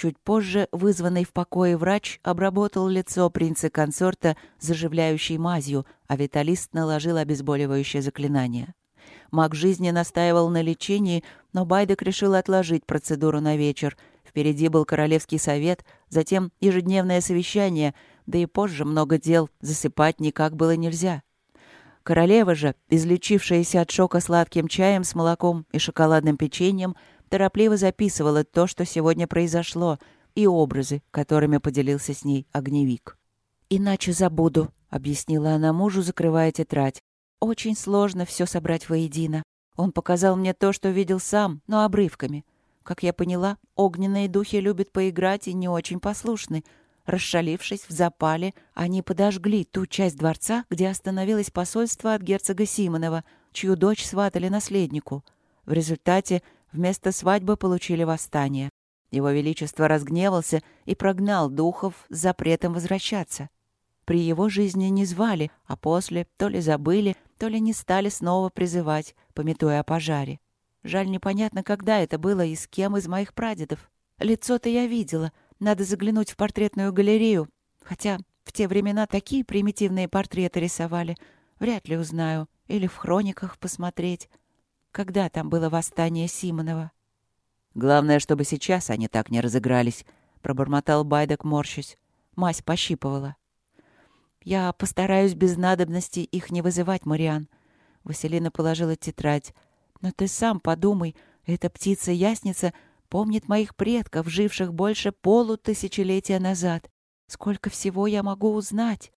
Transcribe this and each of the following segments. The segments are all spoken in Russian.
Чуть позже вызванный в покое врач обработал лицо принца-консорта заживляющей мазью, а Виталист наложил обезболивающее заклинание. Маг жизни настаивал на лечении, но Байдек решил отложить процедуру на вечер. Впереди был королевский совет, затем ежедневное совещание, да и позже много дел, засыпать никак было нельзя. Королева же, излечившаяся от шока сладким чаем с молоком и шоколадным печеньем, торопливо записывала то, что сегодня произошло, и образы, которыми поделился с ней огневик. «Иначе забуду», — объяснила она мужу, закрывая тетрадь. «Очень сложно все собрать воедино. Он показал мне то, что видел сам, но обрывками. Как я поняла, огненные духи любят поиграть и не очень послушны. Расшалившись в запале, они подожгли ту часть дворца, где остановилось посольство от герцога Симонова, чью дочь сватали наследнику. В результате вместо свадьбы получили восстание. Его Величество разгневался и прогнал духов с запретом возвращаться. При его жизни не звали, а после то ли забыли, то ли не стали снова призывать, пометуя о пожаре. Жаль, непонятно, когда это было и с кем из моих прадедов. Лицо-то я видела, надо заглянуть в портретную галерею. Хотя в те времена такие примитивные портреты рисовали. Вряд ли узнаю. Или в хрониках посмотреть. Когда там было восстание Симонова? «Главное, чтобы сейчас они так не разыгрались», — пробормотал Байдок, морщась. Мась пощипывала. «Я постараюсь без надобности их не вызывать, Мариан». Василина положила тетрадь. «Но ты сам подумай, эта птица-ясница помнит моих предков, живших больше полутысячелетия назад. Сколько всего я могу узнать?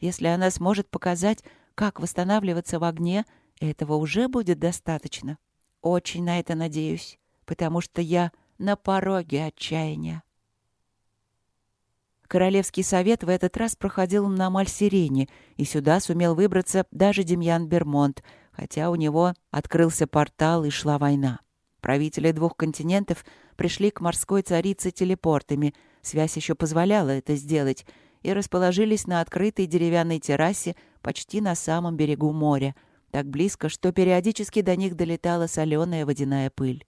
Если она сможет показать, как восстанавливаться в огне, этого уже будет достаточно. Очень на это надеюсь, потому что я на пороге отчаяния. Королевский совет в этот раз проходил на Мальсирене, и сюда сумел выбраться даже Демьян Бермонт, хотя у него открылся портал и шла война. Правители двух континентов пришли к морской царице телепортами, связь еще позволяла это сделать, и расположились на открытой деревянной террасе почти на самом берегу моря, так близко, что периодически до них долетала соленая водяная пыль.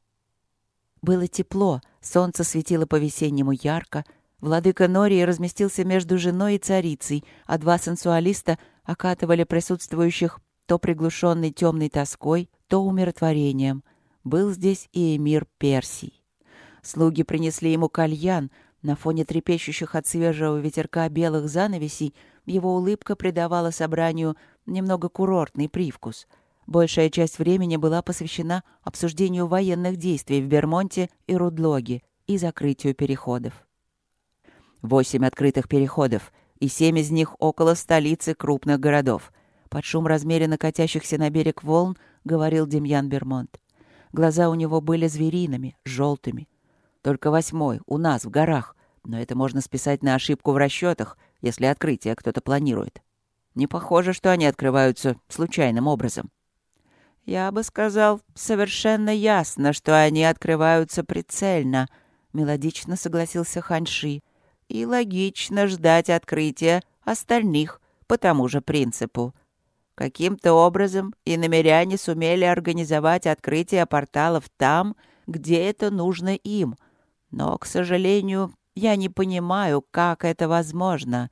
Было тепло, солнце светило по-весеннему ярко, владыка Нории разместился между женой и царицей, а два сенсуалиста окатывали присутствующих то приглушенной темной тоской, то умиротворением — был здесь и эмир Персий. Слуги принесли ему кальян. На фоне трепещущих от свежего ветерка белых занавесей его улыбка придавала собранию немного курортный привкус. Большая часть времени была посвящена обсуждению военных действий в Бермонте и Рудлоге и закрытию переходов. Восемь открытых переходов, и семь из них около столицы крупных городов. Под шум размеренно катящихся на берег волн говорил Демьян Бермонт. Глаза у него были звериными, желтыми. Только восьмой, у нас, в горах. Но это можно списать на ошибку в расчетах, если открытие кто-то планирует. Не похоже, что они открываются случайным образом. «Я бы сказал, совершенно ясно, что они открываются прицельно», — мелодично согласился Ханши. «И логично ждать открытия остальных по тому же принципу. Каким-то образом и намеряне сумели организовать открытие порталов там, где это нужно им. Но, к сожалению, я не понимаю, как это возможно.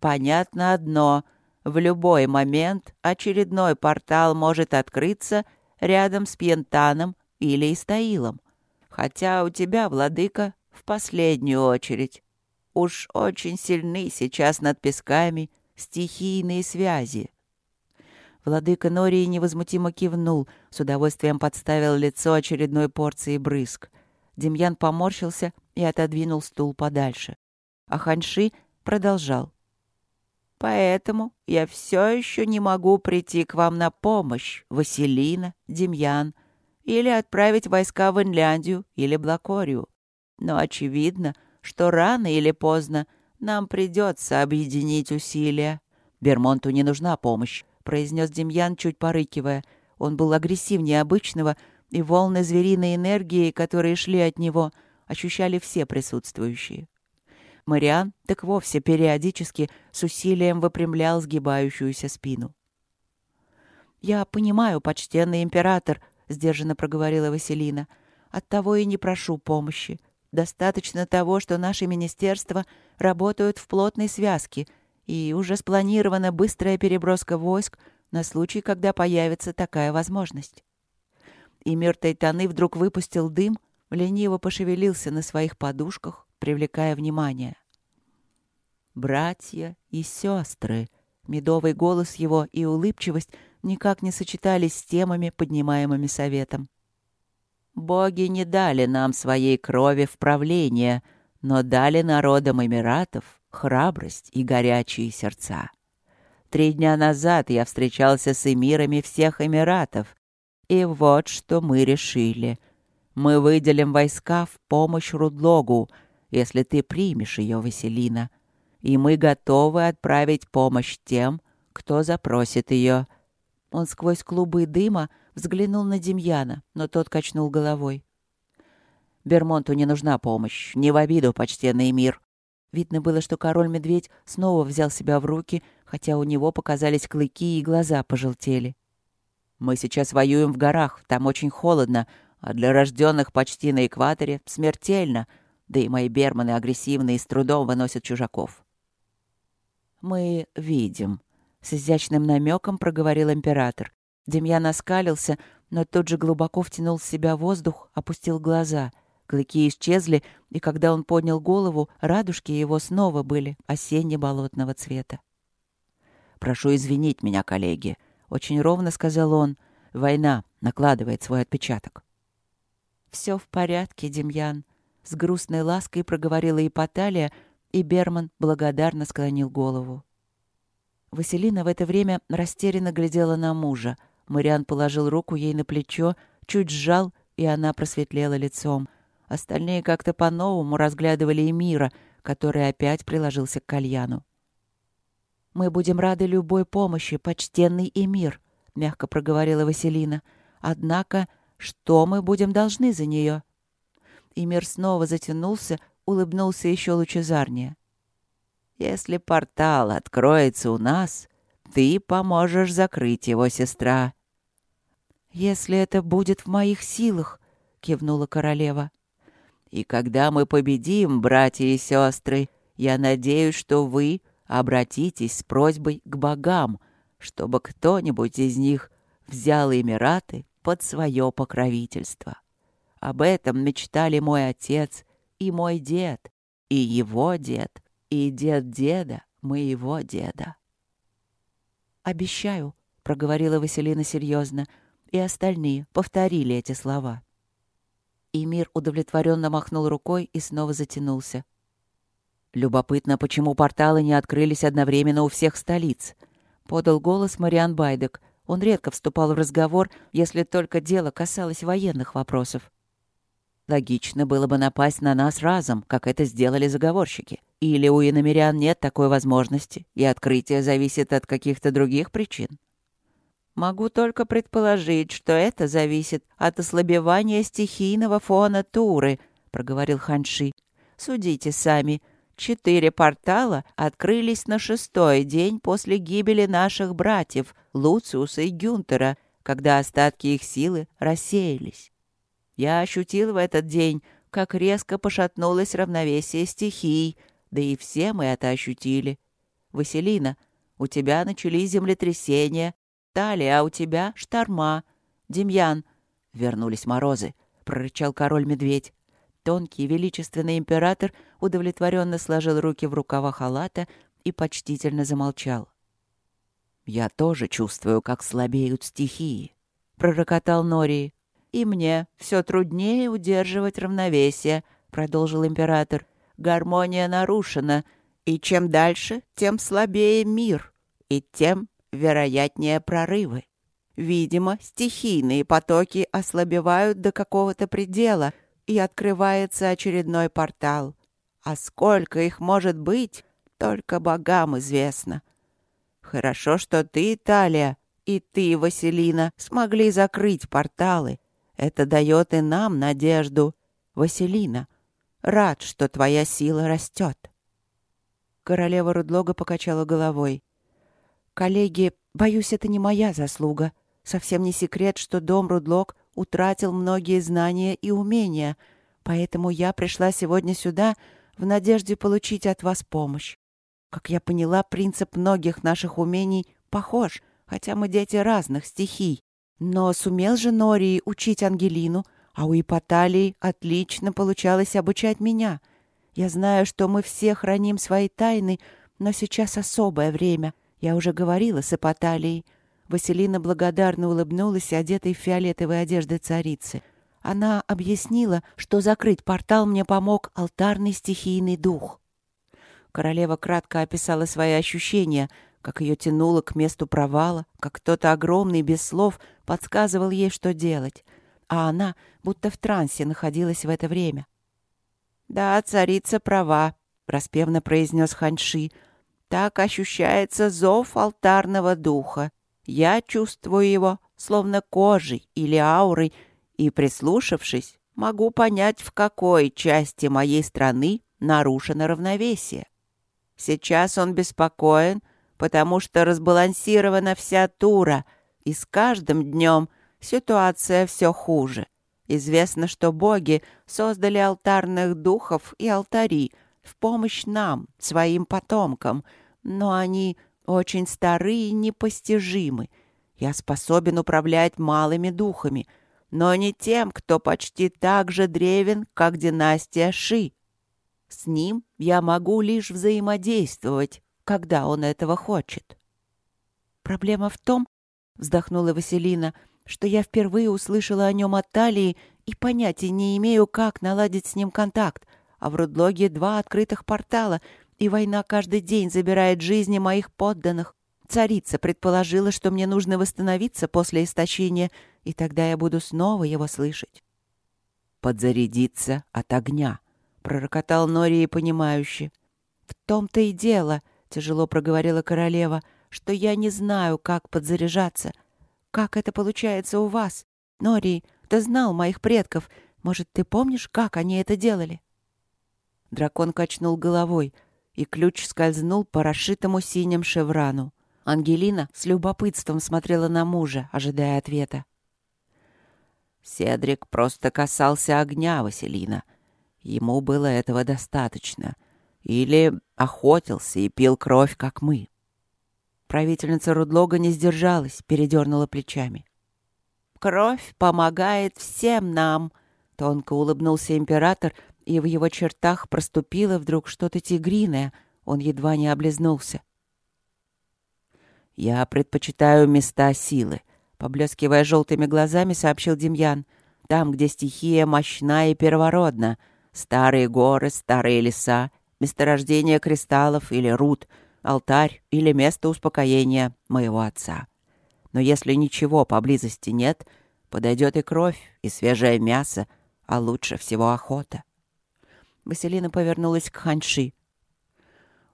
Понятно одно — в любой момент очередной портал может открыться рядом с Пьентаном или Истаилом. Хотя у тебя, владыка, в последнюю очередь. Уж очень сильны сейчас над песками стихийные связи. Владыка Нории невозмутимо кивнул, с удовольствием подставил лицо очередной порции брызг. Демьян поморщился и отодвинул стул подальше. А Ханьши продолжал. «Поэтому я все еще не могу прийти к вам на помощь, Василина, Демьян, или отправить войска в Инляндию или Блакорию. Но очевидно, что рано или поздно нам придется объединить усилия. Бермонту не нужна помощь произнес Демьян, чуть порыкивая. Он был агрессивнее обычного, и волны звериной энергии, которые шли от него, ощущали все присутствующие. Мариан так вовсе периодически с усилием выпрямлял сгибающуюся спину. «Я понимаю, почтенный император», — сдержанно проговорила Василина. «Оттого и не прошу помощи. Достаточно того, что наши министерства работают в плотной связке, и уже спланирована быстрая переброска войск на случай, когда появится такая возможность. И мир Тайтаны вдруг выпустил дым, лениво пошевелился на своих подушках, привлекая внимание. «Братья и сестры!» Медовый голос его и улыбчивость никак не сочетались с темами, поднимаемыми советом. «Боги не дали нам своей крови в правление, но дали народам Эмиратов храбрость и горячие сердца. Три дня назад я встречался с эмирами всех Эмиратов, и вот что мы решили. Мы выделим войска в помощь Рудлогу, если ты примешь ее, Василина, и мы готовы отправить помощь тем, кто запросит ее». Он сквозь клубы дыма взглянул на Демьяна, но тот качнул головой. «Бермонту не нужна помощь. Не в обиду, почтенный мир». Видно было, что король-медведь снова взял себя в руки, хотя у него показались клыки и глаза пожелтели. «Мы сейчас воюем в горах, там очень холодно, а для рожденных почти на экваторе смертельно, да и мои берманы агрессивны и с трудом выносят чужаков». «Мы видим», — с изящным намеком проговорил император. Демьян оскалился, но тут же глубоко втянул в себя воздух, опустил глаза. Клыки исчезли, и когда он поднял голову, радужки его снова были осенне-болотного цвета. «Прошу извинить меня, коллеги», — очень ровно сказал он. «Война накладывает свой отпечаток». «Все в порядке, Демьян», — с грустной лаской проговорила Ипоталия, и Берман благодарно склонил голову. Василина в это время растерянно глядела на мужа. Мариан положил руку ей на плечо, чуть сжал, и она просветлела лицом. Остальные как-то по-новому разглядывали Эмира, который опять приложился к кальяну. «Мы будем рады любой помощи, почтенный Эмир», — мягко проговорила Василина. «Однако, что мы будем должны за нее?» Эмир снова затянулся, улыбнулся еще лучезарнее. «Если портал откроется у нас, ты поможешь закрыть его, сестра». «Если это будет в моих силах», — кивнула королева. «И когда мы победим, братья и сестры, я надеюсь, что вы обратитесь с просьбой к богам, чтобы кто-нибудь из них взял Эмираты под свое покровительство. Об этом мечтали мой отец и мой дед, и его дед, и дед деда моего деда. «Обещаю», — проговорила Василина серьезно, и остальные повторили эти слова. И мир удовлетворенно махнул рукой и снова затянулся. «Любопытно, почему порталы не открылись одновременно у всех столиц?» — подал голос Мариан Байдек. Он редко вступал в разговор, если только дело касалось военных вопросов. Логично было бы напасть на нас разом, как это сделали заговорщики. Или у иномерян нет такой возможности, и открытие зависит от каких-то других причин. Могу только предположить, что это зависит от ослабевания стихийного фона Туры, проговорил Ханши. Судите сами. Четыре портала открылись на шестой день после гибели наших братьев Луциуса и Гюнтера, когда остатки их силы рассеялись. Я ощутил в этот день, как резко пошатнулось равновесие стихий, да и все мы это ощутили. Василина, у тебя начались землетрясения, Талия, а у тебя шторма. Демьян, вернулись морозы, прорычал король-медведь. Тонкий величественный император удовлетворенно сложил руки в рукава халата и почтительно замолчал. «Я тоже чувствую, как слабеют стихии», — пророкотал Нори. «И мне все труднее удерживать равновесие», — продолжил император. «Гармония нарушена, и чем дальше, тем слабее мир, и тем вероятнее прорывы. Видимо, стихийные потоки ослабевают до какого-то предела, и открывается очередной портал. А сколько их может быть, только богам известно. Хорошо, что ты, Италия, и ты, Василина, смогли закрыть порталы. Это дает и нам надежду. Василина, рад, что твоя сила растет. Королева Рудлога покачала головой. «Коллеги, боюсь, это не моя заслуга. Совсем не секрет, что дом Рудлог утратил многие знания и умения. Поэтому я пришла сегодня сюда в надежде получить от вас помощь. Как я поняла, принцип многих наших умений похож, хотя мы дети разных стихий. Но сумел же Нории учить Ангелину, а у Ипоталии отлично получалось обучать меня. Я знаю, что мы все храним свои тайны, но сейчас особое время. Я уже говорила с Ипоталией. Василина благодарно улыбнулась, одетой в фиолетовые одежды царицы. Она объяснила, что закрыть портал мне помог алтарный стихийный дух. Королева кратко описала свои ощущения, как ее тянуло к месту провала, как кто-то огромный, без слов, подсказывал ей, что делать. А она будто в трансе находилась в это время. «Да, царица права», — распевно произнес Ханьши. «Так ощущается зов алтарного духа. Я чувствую его, словно кожей или аурой, и, прислушавшись, могу понять, в какой части моей страны нарушено равновесие. Сейчас он беспокоен, потому что разбалансирована вся тура, и с каждым днем ситуация все хуже. Известно, что боги создали алтарных духов и алтари в помощь нам, своим потомкам, но они очень стары и непостижимы. Я способен управлять малыми духами, но не тем, кто почти так же древен, как династия Ши. С ним я могу лишь взаимодействовать, когда он этого хочет. Проблема в том, вздохнула Василина, что я впервые услышала о нем от Талии и понятия не имею, как наладить с ним контакт. А в Рудлоге два открытых портала, и война каждый день забирает жизни моих подданных. Царица предположила, что мне нужно восстановиться после истощения, и тогда я буду снова его слышать. «Подзарядиться от огня», пророкотал Нории понимающе. «В том-то и дело», — тяжело проговорила королева, «что я не знаю, как подзаряжаться. Как это получается у вас? Нории, ты знал моих предков. Может, ты помнишь, как они это делали?» Дракон качнул головой, и ключ скользнул по расшитому синим шеврану. Ангелина с любопытством смотрела на мужа, ожидая ответа. «Седрик просто касался огня, Василина», Ему было этого достаточно. Или охотился и пил кровь, как мы. Правительница Рудлога не сдержалась, передернула плечами. «Кровь помогает всем нам!» Тонко улыбнулся император, и в его чертах проступило вдруг что-то тигриное. Он едва не облизнулся. «Я предпочитаю места силы», — поблескивая желтыми глазами, сообщил Демьян. «Там, где стихия мощна и первородна, Старые горы, старые леса, месторождение кристаллов или руд, алтарь или место успокоения моего отца. Но если ничего поблизости нет, подойдет и кровь, и свежее мясо, а лучше всего охота. Василина повернулась к Ханьши.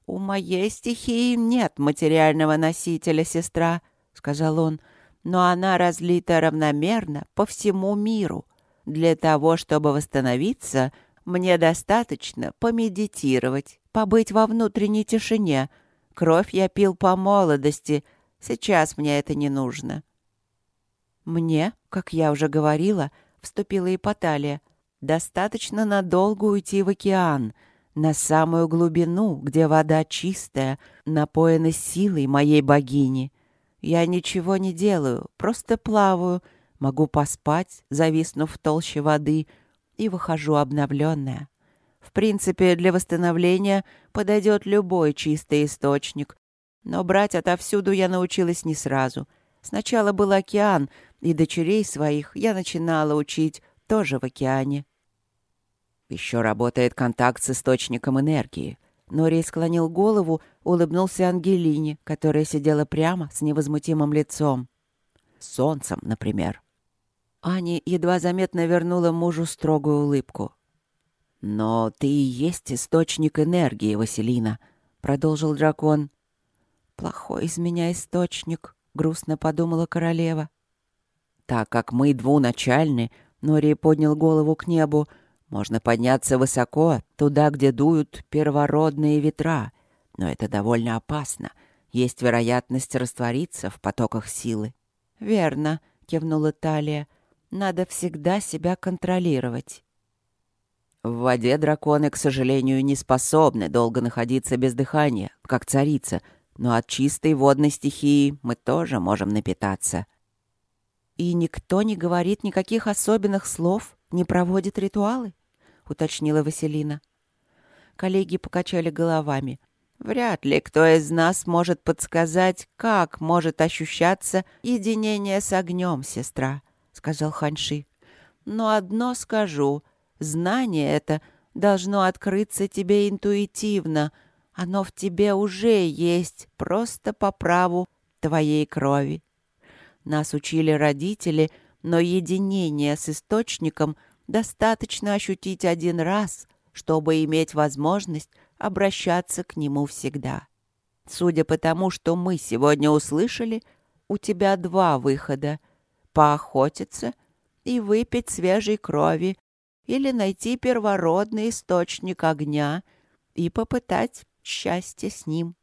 «У моей стихии нет материального носителя, сестра», — сказал он, «но она разлита равномерно по всему миру. Для того, чтобы восстановиться, мне достаточно помедитировать, побыть во внутренней тишине. Кровь я пил по молодости, сейчас мне это не нужно. Мне, как я уже говорила, вступила Ипоталия, достаточно надолго уйти в океан, на самую глубину, где вода чистая, напоена силой моей богини. Я ничего не делаю, просто плаваю, могу поспать, зависнув в толще воды — и выхожу обновленная. В принципе, для восстановления подойдет любой чистый источник. Но брать отовсюду я научилась не сразу. Сначала был океан, и дочерей своих я начинала учить тоже в океане. Еще работает контакт с источником энергии. Нори склонил голову, улыбнулся Ангелине, которая сидела прямо с невозмутимым лицом. Солнцем, например. Ани едва заметно вернула мужу строгую улыбку. «Но ты и есть источник энергии, Василина», — продолжил дракон. «Плохой из меня источник», — грустно подумала королева. «Так как мы двуначальны», — Нори поднял голову к небу, «можно подняться высоко, туда, где дуют первородные ветра. Но это довольно опасно. Есть вероятность раствориться в потоках силы». «Верно», — кивнула Талия. Надо всегда себя контролировать. В воде драконы, к сожалению, не способны долго находиться без дыхания, как царица, но от чистой водной стихии мы тоже можем напитаться. «И никто не говорит никаких особенных слов, не проводит ритуалы?» — уточнила Василина. Коллеги покачали головами. «Вряд ли кто из нас может подсказать, как может ощущаться единение с огнем, сестра», — сказал Ханьши. «Но одно скажу. Знание это должно открыться тебе интуитивно. Оно в тебе уже есть, просто по праву твоей крови. Нас учили родители, но единение с источником достаточно ощутить один раз, чтобы иметь возможность обращаться к нему всегда. Судя по тому, что мы сегодня услышали, у тебя два выхода — поохотиться и выпить свежей крови, или найти первородный источник огня и попытать счастье с ним.